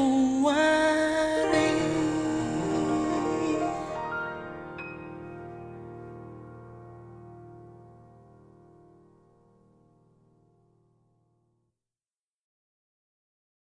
one